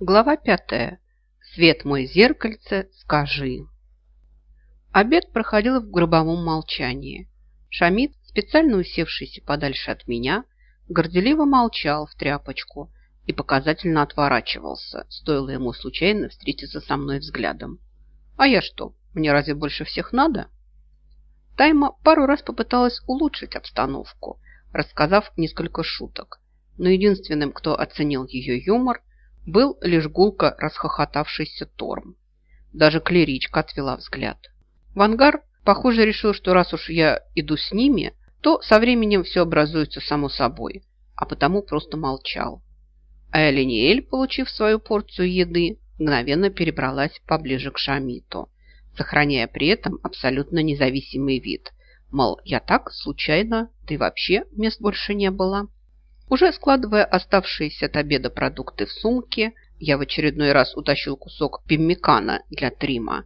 Глава пятая. Свет мой зеркальце, скажи. Обед проходил в гробовом молчании. Шамид, специально усевшийся подальше от меня, горделиво молчал в тряпочку и показательно отворачивался, стоило ему случайно встретиться со мной взглядом. А я что, мне разве больше всех надо? Тайма пару раз попыталась улучшить обстановку, рассказав несколько шуток, но единственным, кто оценил ее юмор, был лишь гулко расхохотавшийся Торм. Даже клеричка отвела взгляд. Вангар, похоже, решил, что раз уж я иду с ними, то со временем все образуется само собой, а потому просто молчал. А Элиниэль, получив свою порцию еды, мгновенно перебралась поближе к Шамиту, сохраняя при этом абсолютно независимый вид. Мол, я так, случайно, и вообще мест больше не было. Уже складывая оставшиеся от обеда продукты в сумке, я в очередной раз утащил кусок пиммикана для Трима.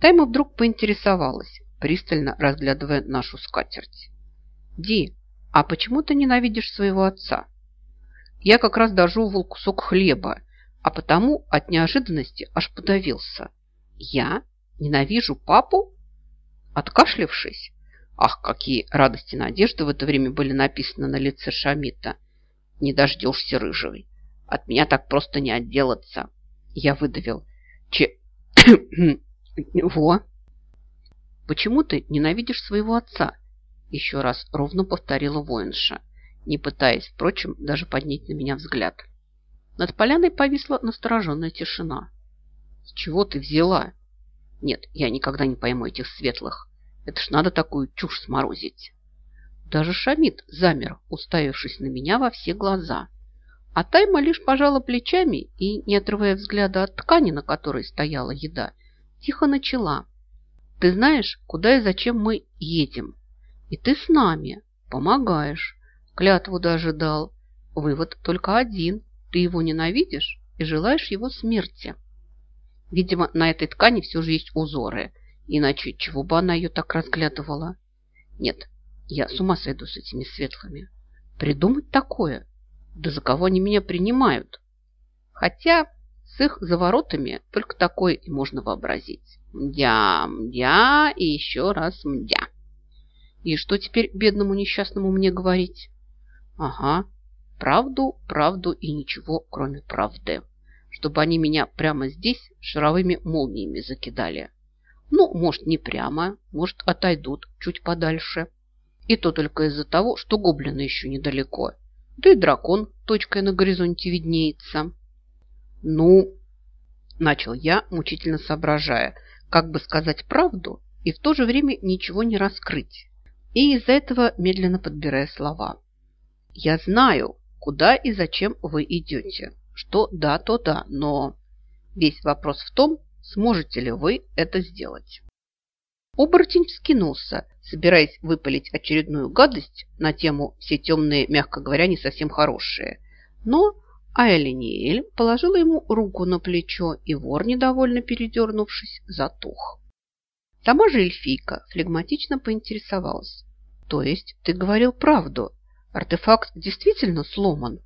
Тайма вдруг поинтересовалась, пристально разглядывая нашу скатерть. «Ди, а почему ты ненавидишь своего отца?» Я как раз дожевывал кусок хлеба, а потому от неожиданности аж подавился. «Я ненавижу папу?» Откашлившись, ах, какие радости и надежды в это время были написаны на лице Шамита, не дождешься, рыжий. От меня так просто не отделаться. Я выдавил. Че... Во. Почему ты ненавидишь своего отца? Еще раз ровно повторила воинша, не пытаясь, впрочем, даже поднять на меня взгляд. Над поляной повисла настороженная тишина. С чего ты взяла? Нет, я никогда не пойму этих светлых. Это ж надо такую чушь сморозить. Даже Шамид замер, уставившись на меня во все глаза. А Тайма лишь пожала плечами и, не отрывая взгляда от ткани, на которой стояла еда, тихо начала. «Ты знаешь, куда и зачем мы едем. И ты с нами, помогаешь. Клятву даже дал. Вывод только один. Ты его ненавидишь и желаешь его смерти». Видимо, на этой ткани все же есть узоры, иначе чего бы она ее так разглядывала? Нет, я с ума сойду с этими светлыми. Придумать такое? Да за кого они меня принимают? Хотя с их заворотами только такое и можно вообразить. Мдя, мдя и еще раз мдя. И что теперь бедному несчастному мне говорить? Ага, правду, правду и ничего, кроме правды. Чтобы они меня прямо здесь шаровыми молниями закидали. Ну, может, не прямо, может, отойдут чуть подальше. И то только из-за того, что гоблины еще недалеко. Да и дракон точкой на горизонте виднеется. Ну, начал я, мучительно соображая, как бы сказать правду и в то же время ничего не раскрыть. И из-за этого медленно подбирая слова. Я знаю, куда и зачем вы идете. Что да, то да, но весь вопрос в том, сможете ли вы это сделать. Оборотень вскинулся, собираясь выпалить очередную гадость на тему «все темные, мягко говоря, не совсем хорошие». Но Айлиниэль положила ему руку на плечо, и вор, недовольно передернувшись, затух. Сама же эльфийка флегматично поинтересовалась. «То есть ты говорил правду? Артефакт действительно сломан?»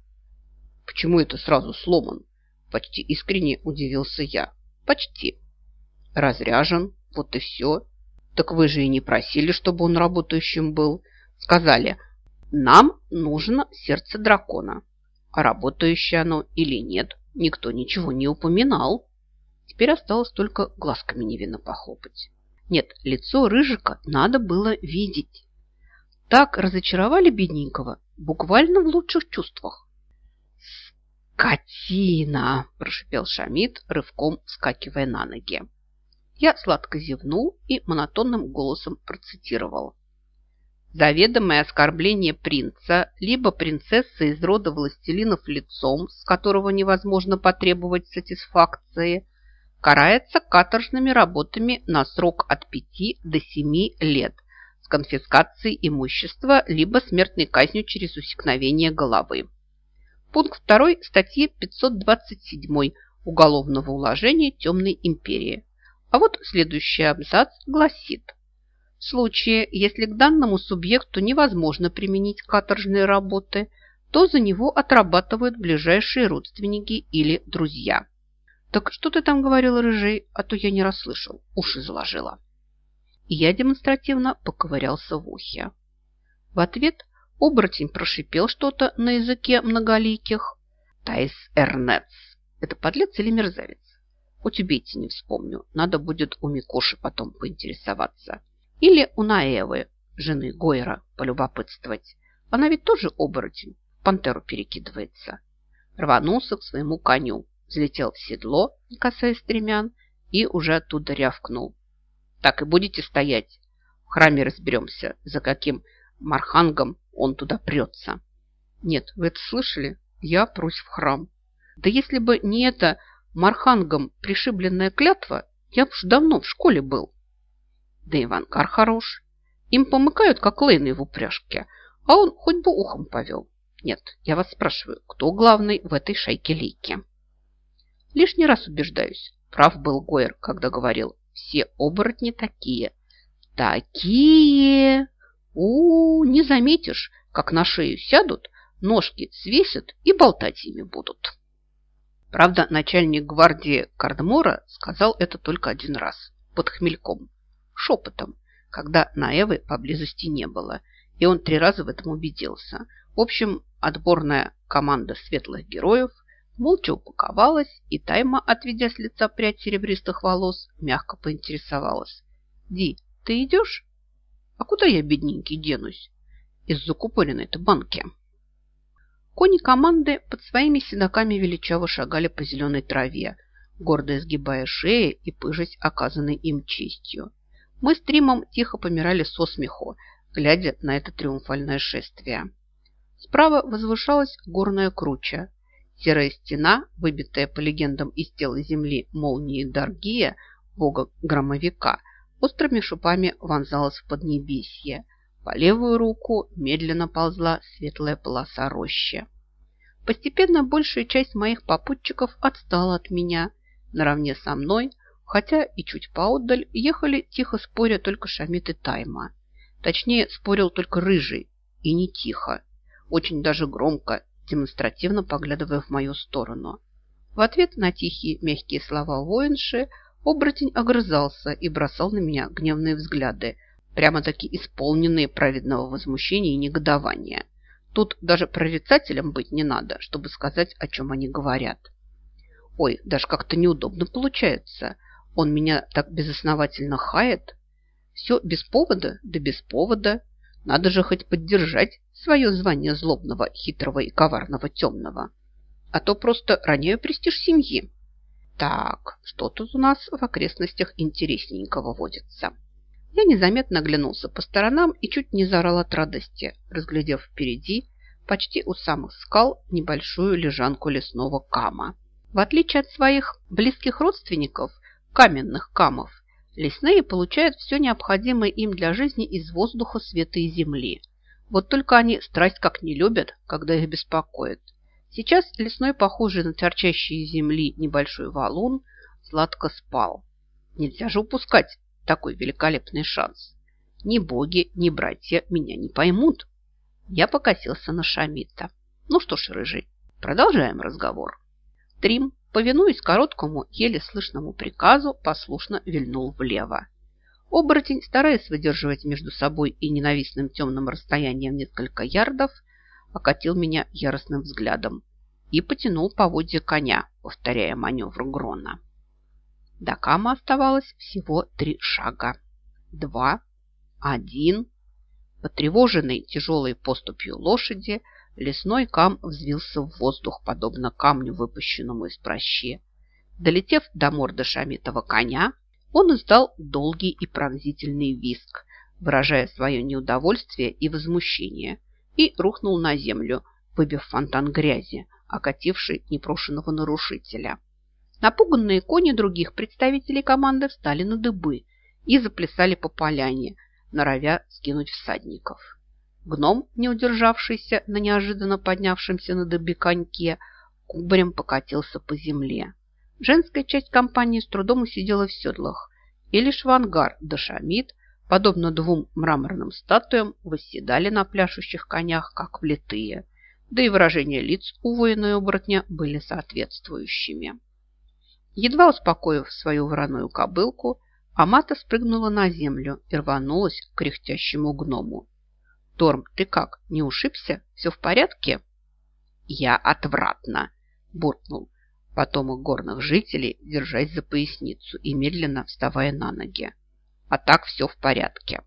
«Почему это сразу сломан?» Почти искренне удивился я. «Почти. Разряжен, вот и все. Так вы же и не просили, чтобы он работающим был. Сказали, нам нужно сердце дракона. А работающее оно или нет, никто ничего не упоминал. Теперь осталось только глазками невинно похлопать. Нет, лицо Рыжика надо было видеть. Так разочаровали бедненького, буквально в лучших чувствах. «Скотина!» – прошипел Шамид, рывком вскакивая на ноги. Я сладко зевнул и монотонным голосом процитировал. Заведомое оскорбление принца, либо принцессы из рода властелинов лицом, с которого невозможно потребовать сатисфакции, карается каторжными работами на срок от 5 до 7 лет с конфискацией имущества, либо смертной казнью через усекновение головы. Пункт 2 статьи 527 Уголовного уложения Темной империи. А вот следующий абзац гласит. В случае, если к данному субъекту невозможно применить каторжные работы, то за него отрабатывают ближайшие родственники или друзья. Так что ты там говорил, рыжий, а то я не расслышал, уши заложила. И я демонстративно поковырялся в ухе. В ответ оборотень прошипел что-то на языке многоликих. Тайс Эрнец. Это подлец или мерзавец? Хоть убейте, не вспомню. Надо будет у Микоши потом поинтересоваться. Или у Наэвы, жены Гойра, полюбопытствовать. Она ведь тоже оборотень, пантеру перекидывается. Рванулся к своему коню, взлетел в седло, не касаясь стремян, и уже оттуда рявкнул. Так и будете стоять. В храме разберемся, за каким мархангом он туда прется. Нет, вы это слышали? Я прусь в храм. Да если бы не это мархангом пришибленная клятва, я уж давно в школе был. Да Иванкар хорош. Им помыкают, как лейны в упряжке, а он хоть бы ухом повел. Нет, я вас спрашиваю, кто главный в этой шайке лейки? Лишний раз убеждаюсь. Прав был Гойер, когда говорил, все оборотни такие. Такие! -у, -у не заметишь, как на шею сядут, ножки свесят и болтать ими будут. Правда, начальник гвардии Кардмора сказал это только один раз, под хмельком, шепотом, когда Наэвы поблизости не было, и он три раза в этом убедился. В общем, отборная команда светлых героев молча упаковалась, и Тайма, отведя с лица прядь серебристых волос, мягко поинтересовалась. «Ди, ты идешь?» «А куда я, бедненький, денусь? Из закупоренной-то банки». Кони команды под своими седоками величаво шагали по зеленой траве, гордо изгибая шеи и пыжась оказанной им честью. Мы с Тримом тихо помирали со смеху, глядя на это триумфальное шествие. Справа возвышалась горная круча. Серая стена, выбитая по легендам из тела земли молнии Даргия, бога-громовика, острыми шипами вонзалась в поднебесье – по левую руку медленно ползла светлая полоса рощи. Постепенно большая часть моих попутчиков отстала от меня. Наравне со мной, хотя и чуть поотдаль, ехали тихо споря только Шамид и Тайма. Точнее, спорил только Рыжий, и не тихо. Очень даже громко, демонстративно поглядывая в мою сторону. В ответ на тихие мягкие слова воинши оборотень огрызался и бросал на меня гневные взгляды, прямо-таки исполненные праведного возмущения и негодования. Тут даже прорицателем быть не надо, чтобы сказать, о чем они говорят. Ой, даже как-то неудобно получается. Он меня так безосновательно хает. Все без повода, да без повода. Надо же хоть поддержать свое звание злобного, хитрого и коварного темного. А то просто роняю престиж семьи. Так, что тут у нас в окрестностях интересненького водится? Я незаметно оглянулся по сторонам и чуть не заорал от радости, разглядев впереди, почти у самых скал, небольшую лежанку лесного кама. В отличие от своих близких родственников, каменных камов, лесные получают все необходимое им для жизни из воздуха, света и земли. Вот только они страсть как не любят, когда их беспокоит. Сейчас лесной, похожий на торчащие земли небольшой валун, сладко спал. Нельзя же упускать такой великолепный шанс. Ни боги, ни братья меня не поймут. Я покосился на Шамита. Ну что ж, рыжий, продолжаем разговор. Трим, повинуясь короткому, еле слышному приказу, послушно вильнул влево. Оборотень, стараясь выдерживать между собой и ненавистным темным расстоянием несколько ярдов, окатил меня яростным взглядом и потянул поводья коня, повторяя маневр Грона. До Кама оставалось всего три шага. Два, один. Потревоженный тяжелой поступью лошади, лесной кам взвился в воздух, подобно камню, выпущенному из прощи. Долетев до морды шамитова коня, он издал долгий и пронзительный виск, выражая свое неудовольствие и возмущение, и рухнул на землю, выбив фонтан грязи, окативший непрошенного нарушителя. Напуганные кони других представителей команды встали на дыбы и заплясали по поляне, норовя скинуть всадников. Гном, не удержавшийся на неожиданно поднявшемся на дыбе коньке, кубарем покатился по земле. Женская часть компании с трудом усидела в седлах, и лишь Вангар да Шамид, подобно двум мраморным статуям, восседали на пляшущих конях, как влитые, да и выражения лиц у воина и оборотня были соответствующими. Едва успокоив свою вороную кобылку, Амата спрыгнула на землю и рванулась к кряхтящему гному. «Торм, ты как, не ушибся? Все в порядке?» «Я отвратно!» – буркнул потомок горных жителей, держась за поясницу и медленно вставая на ноги. «А так все в порядке.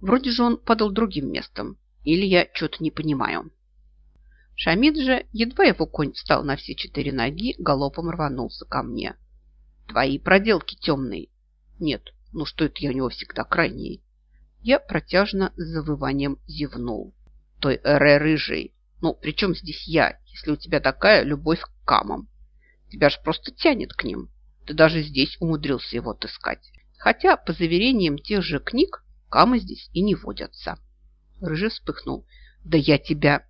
Вроде же он падал другим местом. Или я что-то не понимаю?» Шамид же, едва его конь встал на все четыре ноги, галопом рванулся ко мне. «Твои проделки темные!» «Нет, ну что это я у него всегда крайний?» Я протяжно с завыванием зевнул. «Той эре рыжий! Ну, при чем здесь я, если у тебя такая любовь к камам? Тебя ж просто тянет к ним. Ты даже здесь умудрился его отыскать. Хотя, по заверениям тех же книг, камы здесь и не водятся». Рыжий вспыхнул. «Да я тебя...»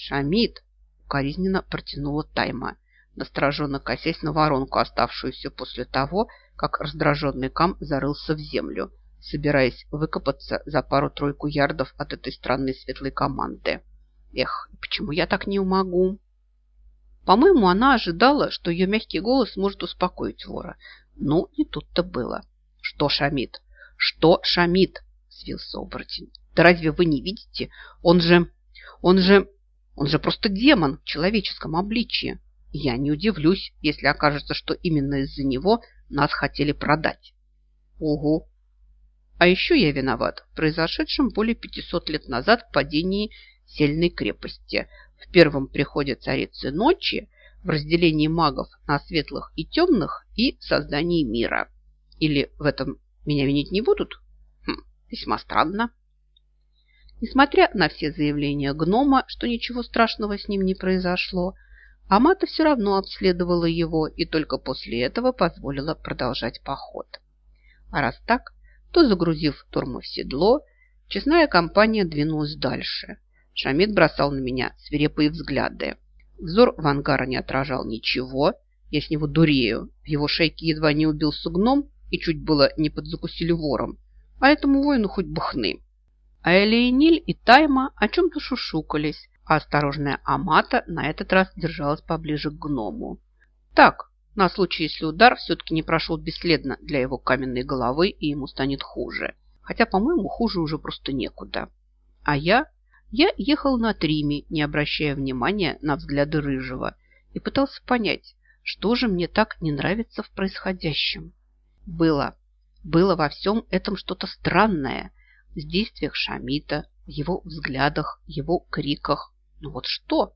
«Шамид!» – укоризненно протянула Тайма, настороженно косясь на воронку, оставшуюся после того, как раздраженный Кам зарылся в землю, собираясь выкопаться за пару-тройку ярдов от этой странной светлой команды. Эх, почему я так не могу? По-моему, она ожидала, что ее мягкий голос может успокоить вора. Ну, не тут-то было. Что Шамид? Что Шамид? Свился оборотень. Да разве вы не видите? Он же... Он же... Он же просто демон в человеческом обличье. Я не удивлюсь, если окажется, что именно из-за него нас хотели продать. Ого! А еще я виноват в произошедшем более 500 лет назад падении сельной крепости, в первом приходе царицы ночи, в разделении магов на светлых и темных и создании мира. Или в этом меня винить не будут? Хм, весьма странно. Несмотря на все заявления гнома, что ничего страшного с ним не произошло, Амата все равно обследовала его и только после этого позволила продолжать поход. А раз так, то, загрузив Турму в седло, честная компания двинулась дальше. Шамид бросал на меня свирепые взгляды. Взор Вангара не отражал ничего. Я с него дурею. В его шейке едва не убил сугном и чуть было не подзакусили вором. А этому воину хоть бы хны. А Элеониль и Тайма о чем-то шушукались, а осторожная Амата на этот раз держалась поближе к гному. Так, на случай, если удар все-таки не прошел бесследно для его каменной головы и ему станет хуже. Хотя, по-моему, хуже уже просто некуда. А я? Я ехал на Триме, не обращая внимания на взгляды Рыжего, и пытался понять, что же мне так не нравится в происходящем. Было. Было во всем этом что-то странное – в действиях Шамита, в его взглядах, его криках. Ну вот что?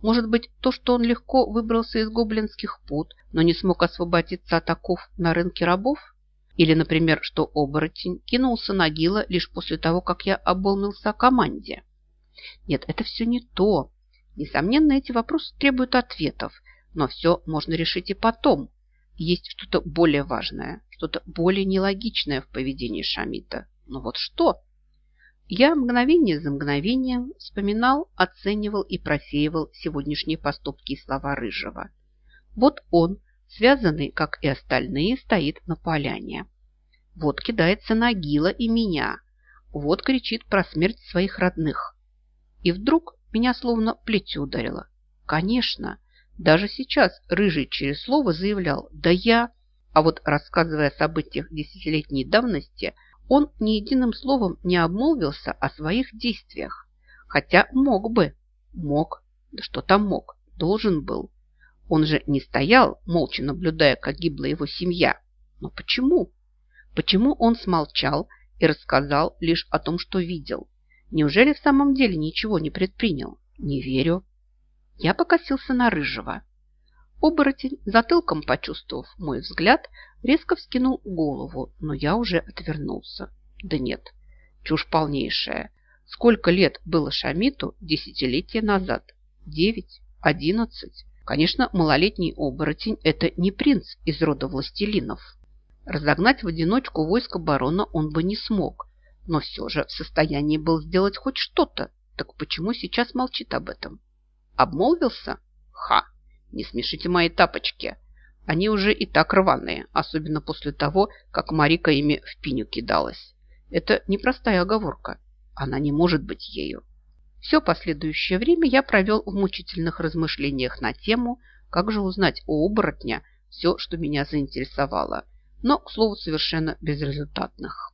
Может быть, то, что он легко выбрался из гоблинских пут, но не смог освободиться от оков на рынке рабов? Или, например, что оборотень кинулся на Гила лишь после того, как я оболнился о команде? Нет, это все не то. Несомненно, эти вопросы требуют ответов, но все можно решить и потом. Есть что-то более важное, что-то более нелогичное в поведении Шамита. Но вот что? Я мгновение за мгновением вспоминал, оценивал и просеивал сегодняшние поступки и слова Рыжего. Вот он, связанный, как и остальные, стоит на поляне. Вот кидается на Гила и меня. Вот кричит про смерть своих родных. И вдруг меня словно плетью ударило. Конечно, даже сейчас Рыжий через слово заявлял «Да я...» А вот рассказывая о событиях десятилетней давности – он ни единым словом не обмолвился о своих действиях. Хотя мог бы. Мог. Да что там мог? Должен был. Он же не стоял, молча наблюдая, как гибла его семья. Но почему? Почему он смолчал и рассказал лишь о том, что видел? Неужели в самом деле ничего не предпринял? Не верю. Я покосился на Рыжего. Оборотень, затылком почувствовав мой взгляд, резко вскинул голову, но я уже отвернулся. Да нет, чушь полнейшая. Сколько лет было Шамиту десятилетия назад? Девять? Одиннадцать? Конечно, малолетний оборотень – это не принц из рода властелинов. Разогнать в одиночку войско барона он бы не смог, но все же в состоянии был сделать хоть что-то. Так почему сейчас молчит об этом? Обмолвился? Ха! Не смешите мои тапочки. Они уже и так рваные, особенно после того, как Марика ими в пиню кидалась. Это непростая оговорка. Она не может быть ею. Все последующее время я провел в мучительных размышлениях на тему, как же узнать у оборотня, все, что меня заинтересовало, но, к слову, совершенно безрезультатных.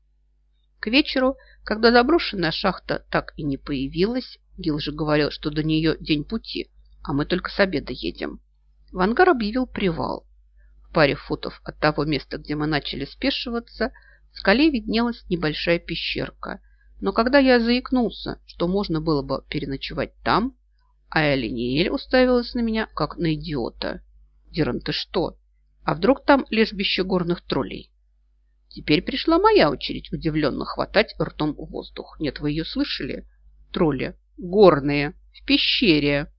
К вечеру, когда заброшенная шахта так и не появилась, Гил же говорил, что до нее день пути, а мы только с обеда едем, в ангар объявил привал. В паре футов от того места, где мы начали спешиваться, в скале виднелась небольшая пещерка. Но когда я заикнулся, что можно было бы переночевать там, а Элиниэль уставилась на меня, как на идиота. «Диран, ты что? А вдруг там лежбище горных троллей?» Теперь пришла моя очередь удивленно хватать ртом воздух. Нет, вы ее слышали? Тролли. Горные. В пещере.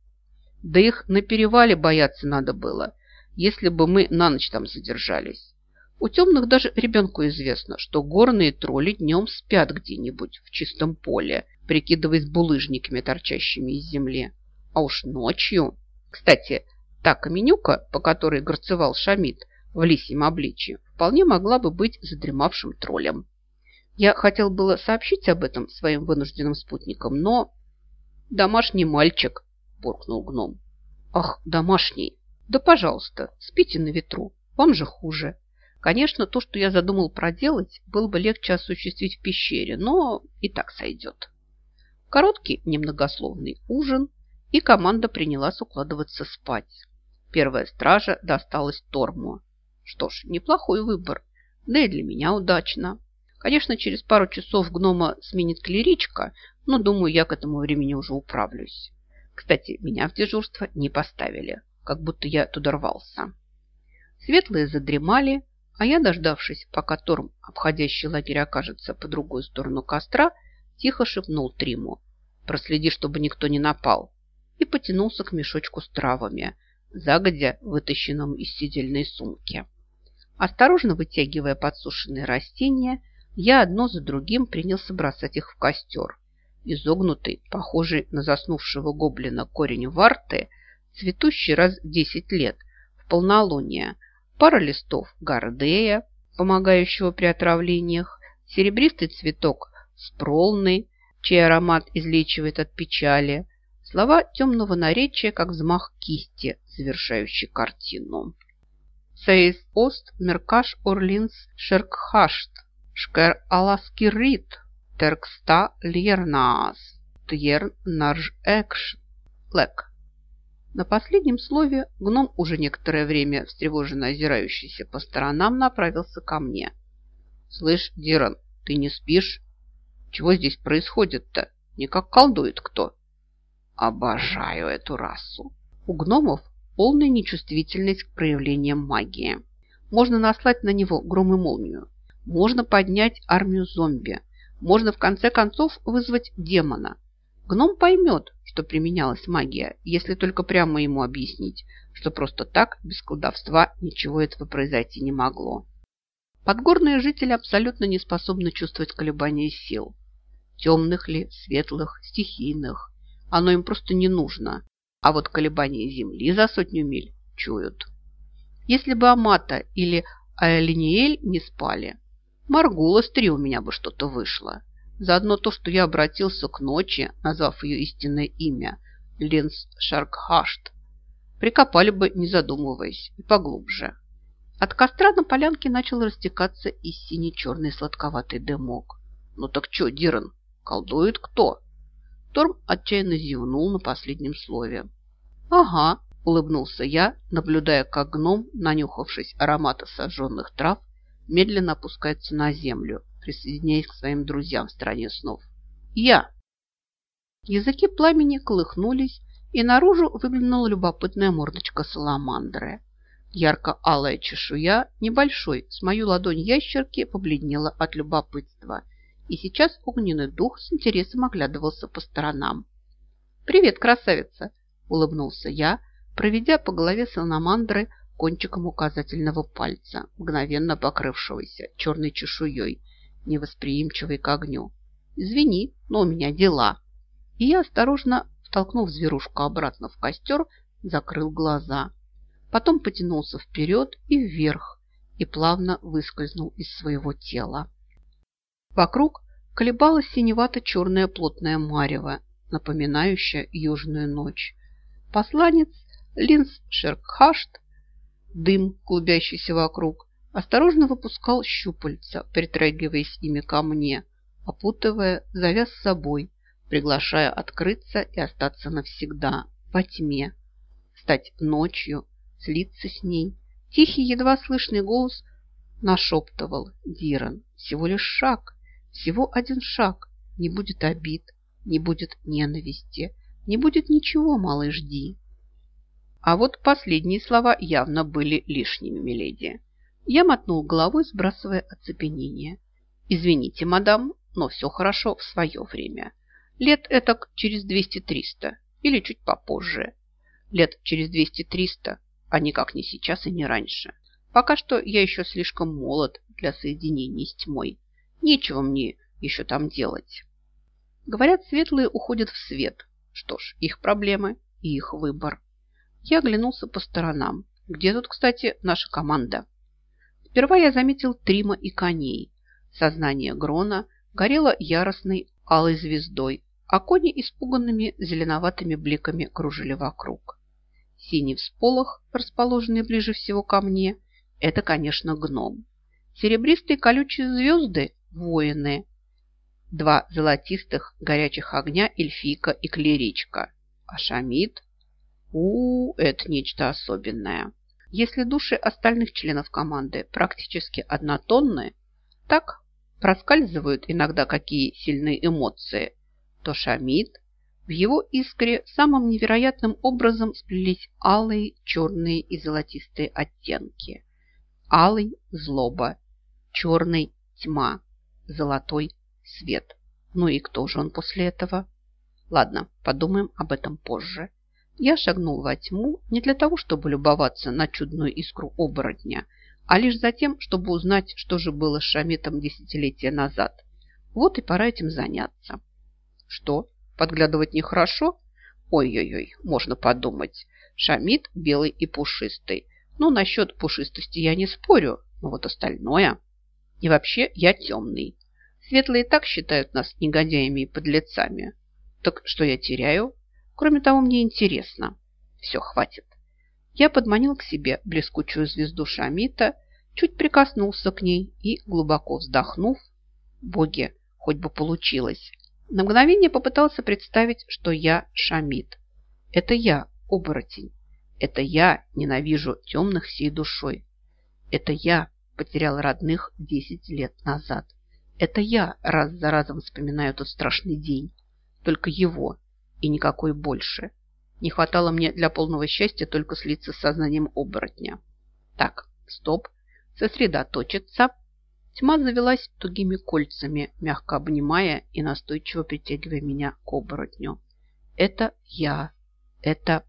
Да их на перевале бояться надо было, если бы мы на ночь там задержались. У темных даже ребенку известно, что горные тролли днем спят где-нибудь в чистом поле, прикидываясь булыжниками, торчащими из земли. А уж ночью... Кстати, та каменюка, по которой горцевал Шамид в лисьем обличье, вполне могла бы быть задремавшим троллем. Я хотел было сообщить об этом своим вынужденным спутникам, но... Домашний мальчик, буркнул гном. Ах, домашний. Да, пожалуйста, спите на ветру. Вам же хуже. Конечно, то, что я задумал проделать, было бы легче осуществить в пещере, но и так сойдет. Короткий, немногословный ужин, и команда принялась укладываться спать. Первая стража досталась Торму. Что ж, неплохой выбор, да и для меня удачно. Конечно, через пару часов гнома сменит клеричка, но, думаю, я к этому времени уже управлюсь. Кстати, меня в дежурство не поставили, как будто я туда рвался. Светлые задремали, а я, дождавшись, пока Торм, обходящий лагерь, окажется по другую сторону костра, тихо шепнул Триму. «Проследи, чтобы никто не напал», и потянулся к мешочку с травами, загодя вытащенному из сидельной сумки. Осторожно вытягивая подсушенные растения, я одно за другим принялся бросать их в костер изогнутый, похожий на заснувшего гоблина корень варты, цветущий раз в десять лет, в полнолуние, пара листов гордея, помогающего при отравлениях, серебристый цветок спролный, чей аромат излечивает от печали, слова темного наречия, как взмах кисти, завершающий картину. Сейс ост меркаш орлинс шеркхашт, шкер аласкирит, Теркста льернаас, тьерн нарж экш, лек. На последнем слове гном, уже некоторое время встревоженно озирающийся по сторонам, направился ко мне. «Слышь, Диран, ты не спишь? Чего здесь происходит-то? Не как колдует кто?» «Обожаю эту расу!» У гномов полная нечувствительность к проявлениям магии. Можно наслать на него гром и молнию. Можно поднять армию зомби – можно в конце концов вызвать демона. Гном поймет, что применялась магия, если только прямо ему объяснить, что просто так, без колдовства, ничего этого произойти не могло. Подгорные жители абсолютно не способны чувствовать колебания сил. Темных ли, светлых, стихийных. Оно им просто не нужно. А вот колебания земли за сотню миль чуют. Если бы Амата или Аэлиниэль не спали, Маргула с три у меня бы что-то вышло. Заодно то, что я обратился к ночи, назвав ее истинное имя – Ленс Шаркхашт, прикопали бы, не задумываясь, и поглубже. От костра на полянке начал растекаться и синий-черный сладковатый дымок. «Ну так что, Диран, колдует кто?» Торм отчаянно зевнул на последнем слове. «Ага», – улыбнулся я, наблюдая, как гном, нанюхавшись аромата сожженных трав, медленно опускается на землю, присоединяясь к своим друзьям в стране снов. Я! Языки пламени колыхнулись, и наружу выглянула любопытная мордочка саламандры. Ярко-алая чешуя, небольшой, с мою ладонь ящерки, побледнела от любопытства. И сейчас огненный дух с интересом оглядывался по сторонам. «Привет, красавица!» – улыбнулся я, проведя по голове саламандры кончиком указательного пальца, мгновенно покрывшегося черной чешуей, невосприимчивой к огню. «Извини, но у меня дела». И я, осторожно втолкнув зверушку обратно в костер, закрыл глаза. Потом потянулся вперед и вверх и плавно выскользнул из своего тела. Вокруг колебалась синевато-черная плотная марево, напоминающая южную ночь. Посланец Линс Шеркхашт дым, клубящийся вокруг, осторожно выпускал щупальца, притрагиваясь ими ко мне, опутывая, завяз с собой, приглашая открыться и остаться навсегда во тьме, стать ночью, слиться с ней. Тихий, едва слышный голос нашептывал Диран. Всего лишь шаг, всего один шаг. Не будет обид, не будет ненависти, не будет ничего, малый, жди. А вот последние слова явно были лишними, миледи. Я мотнул головой, сбрасывая оцепенение. «Извините, мадам, но все хорошо в свое время. Лет этак через 200-300 или чуть попозже. Лет через 200-300, а никак не сейчас и не раньше. Пока что я еще слишком молод для соединений с тьмой. Нечего мне еще там делать. Говорят, светлые уходят в свет. Что ж, их проблемы и их выбор. Я оглянулся по сторонам. Где тут, кстати, наша команда? Сперва я заметил Трима и коней. Сознание Грона горело яростной алой звездой, а кони испуганными зеленоватыми бликами кружили вокруг. Синий всполох, расположенный ближе всего ко мне, это, конечно, гном. Серебристые колючие звезды – воины. Два золотистых горячих огня – эльфийка и клеричка. А шамид – у, -у это нечто особенное. Если души остальных членов команды практически однотонные, так проскальзывают иногда какие сильные эмоции, то Шамид в его искре самым невероятным образом сплелись алые, черные и золотистые оттенки. Алый – злоба, черный – тьма, золотой – свет. Ну и кто же он после этого? Ладно, подумаем об этом позже. Я шагнул во тьму не для того, чтобы любоваться на чудную искру оборотня, а лишь за тем, чтобы узнать, что же было с Шамитом десятилетия назад. Вот и пора этим заняться. Что, подглядывать нехорошо? Ой-ой-ой, можно подумать. Шамит белый и пушистый. Ну, насчет пушистости я не спорю, но вот остальное... И вообще я темный. Светлые так считают нас негодяями и подлецами. Так что я теряю? Кроме того, мне интересно. Все, хватит. Я подманил к себе блескучую звезду Шамита, чуть прикоснулся к ней и, глубоко вздохнув, боги, хоть бы получилось, на мгновение попытался представить, что я Шамит. Это я, оборотень. Это я ненавижу темных всей душой. Это я потерял родных десять лет назад. Это я раз за разом вспоминаю тот страшный день. Только его и никакой больше. Не хватало мне для полного счастья только слиться с сознанием оборотня. Так, стоп, сосредоточиться. Тьма завелась тугими кольцами, мягко обнимая и настойчиво притягивая меня к оборотню. Это я. Это